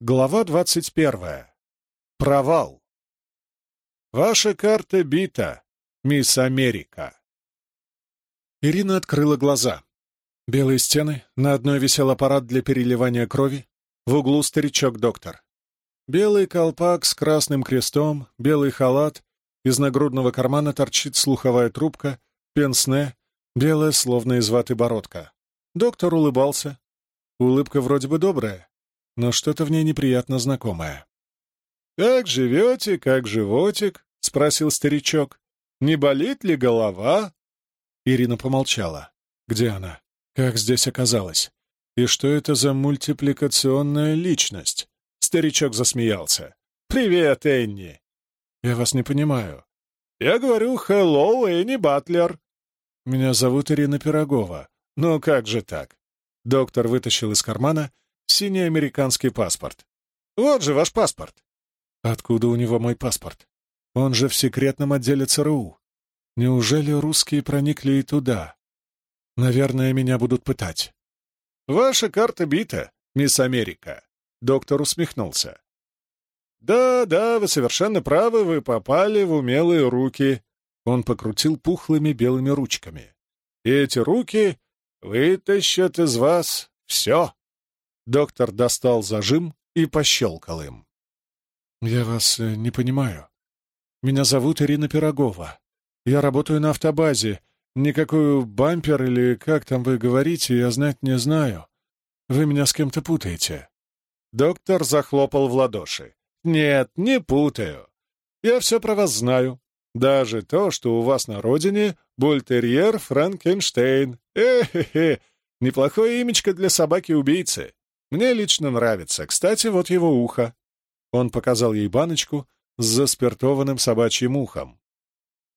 Глава двадцать первая. Провал. Ваша карта бита, мисс Америка. Ирина открыла глаза. Белые стены, на одной висел аппарат для переливания крови, в углу старичок-доктор. Белый колпак с красным крестом, белый халат, из нагрудного кармана торчит слуховая трубка, пенсне, белая, словно из ваты бородка. Доктор улыбался. Улыбка вроде бы добрая, но что-то в ней неприятно знакомое. «Как живете, как животик?» — спросил старичок. «Не болит ли голова?» Ирина помолчала. «Где она? Как здесь оказалась? И что это за мультипликационная личность?» Старичок засмеялся. «Привет, Энни!» «Я вас не понимаю». «Я говорю, hello, Энни Батлер». «Меня зовут Ирина Пирогова. Ну как же так?» Доктор вытащил из кармана синий американский паспорт. «Вот же ваш паспорт!» «Откуда у него мой паспорт? Он же в секретном отделе ЦРУ. Неужели русские проникли и туда? Наверное, меня будут пытать». «Ваша карта бита, мисс Америка», — доктор усмехнулся. «Да, да, вы совершенно правы, вы попали в умелые руки». Он покрутил пухлыми белыми ручками. «И эти руки вытащат из вас все». Доктор достал зажим и пощелкал им. «Я вас э, не понимаю. Меня зовут Ирина Пирогова. Я работаю на автобазе. Никакой бампер или как там вы говорите, я знать не знаю. Вы меня с кем-то путаете». Доктор захлопал в ладоши. «Нет, не путаю. Я все про вас знаю. Даже то, что у вас на родине бультерьер Франкенштейн. Эхе-хе, неплохое имечко для собаки-убийцы. Мне лично нравится. Кстати, вот его ухо». Он показал ей баночку с заспиртованным собачьим ухом.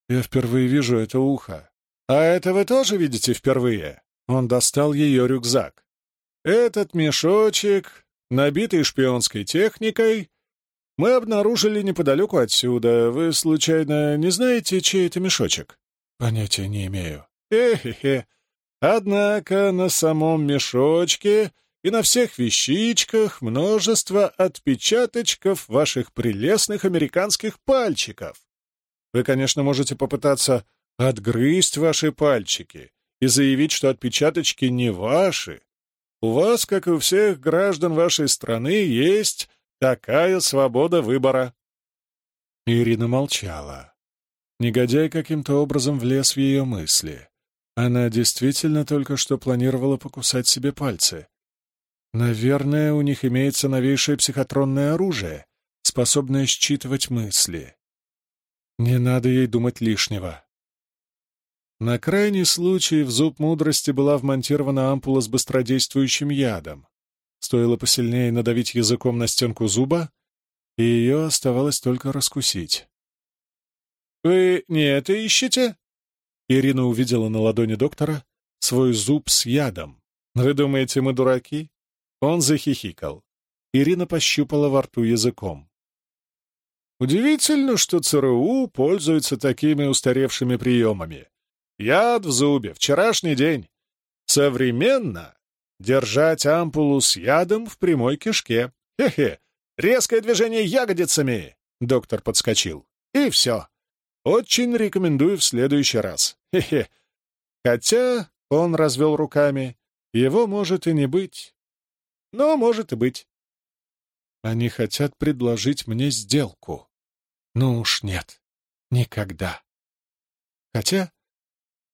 «Я впервые вижу это ухо. А это вы тоже видите впервые?» Он достал ее рюкзак. «Этот мешочек, набитый шпионской техникой, мы обнаружили неподалеку отсюда. Вы, случайно, не знаете, чей это мешочек?» «Понятия не имею». «Хе-хе-хе. Однако на самом мешочке и на всех вещичках множество отпечаточков ваших прелестных американских пальчиков. Вы, конечно, можете попытаться отгрызть ваши пальчики и заявить, что отпечаточки не ваши. У вас, как и у всех граждан вашей страны, есть такая свобода выбора. Ирина молчала. Негодяй каким-то образом влез в ее мысли. Она действительно только что планировала покусать себе пальцы. Наверное, у них имеется новейшее психотронное оружие, способное считывать мысли. Не надо ей думать лишнего. На крайний случай в зуб мудрости была вмонтирована ампула с быстродействующим ядом. Стоило посильнее надавить языком на стенку зуба, и ее оставалось только раскусить. «Вы не это ищете?» Ирина увидела на ладони доктора свой зуб с ядом. «Вы думаете, мы дураки? Он захихикал. Ирина пощупала во рту языком. Удивительно, что ЦРУ пользуется такими устаревшими приемами. Яд в зубе, вчерашний день. Современно держать ампулу с ядом в прямой кишке. Хе-хе, резкое движение ягодицами. Доктор подскочил. И все. Очень рекомендую в следующий раз. Хе-хе. Хотя, он развел руками, его может и не быть. Но может и быть. Они хотят предложить мне сделку. Ну уж нет, никогда. Хотя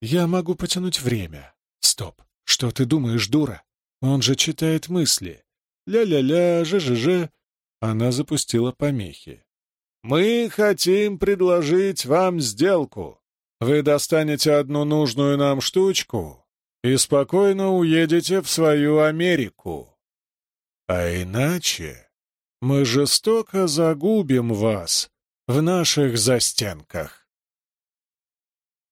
я могу потянуть время. Стоп, что ты думаешь, дура? Он же читает мысли. Ля-ля-ля, же-же-же. Она запустила помехи. «Мы хотим предложить вам сделку. Вы достанете одну нужную нам штучку и спокойно уедете в свою Америку. А иначе мы жестоко загубим вас в наших застенках.